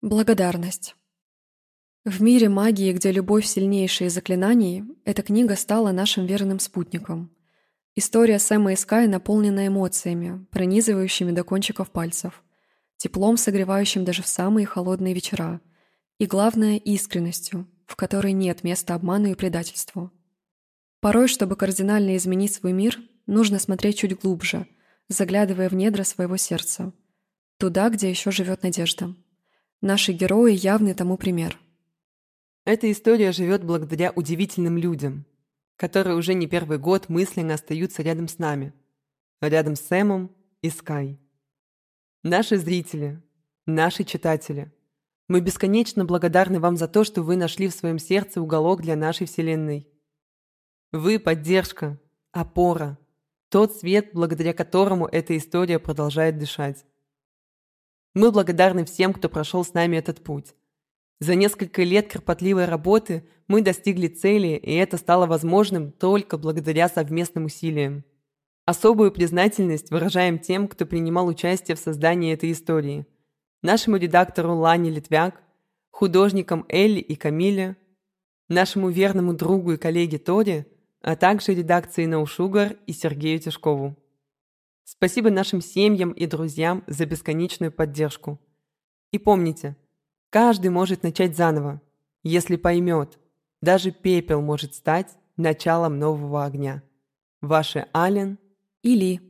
Благодарность. В мире магии, где любовь сильнейшая заклинаний, эта книга стала нашим верным спутником. История Сэма и Скай наполнена эмоциями, пронизывающими до кончиков пальцев, теплом, согревающим даже в самые холодные вечера, и, главное, искренностью, в которой нет места обману и предательству. Порой, чтобы кардинально изменить свой мир, нужно смотреть чуть глубже, заглядывая в недра своего сердца, туда, где еще живет надежда. Наши герои явный тому пример. Эта история живет благодаря удивительным людям, которые уже не первый год мысленно остаются рядом с нами, рядом с Сэмом и Скай. Наши зрители, наши читатели, мы бесконечно благодарны вам за то, что вы нашли в своем сердце уголок для нашей Вселенной. Вы – поддержка, опора, тот свет, благодаря которому эта история продолжает дышать. Мы благодарны всем, кто прошел с нами этот путь. За несколько лет кропотливой работы мы достигли цели, и это стало возможным только благодаря совместным усилиям. Особую признательность выражаем тем, кто принимал участие в создании этой истории. Нашему редактору Лане Литвяк, художникам Элли и Камиле, нашему верному другу и коллеге Торе, а также редакции No и Сергею Тишкову. Спасибо нашим семьям и друзьям за бесконечную поддержку. И помните, каждый может начать заново, если поймет, даже пепел может стать началом нового огня. Ваши Ален и Ли.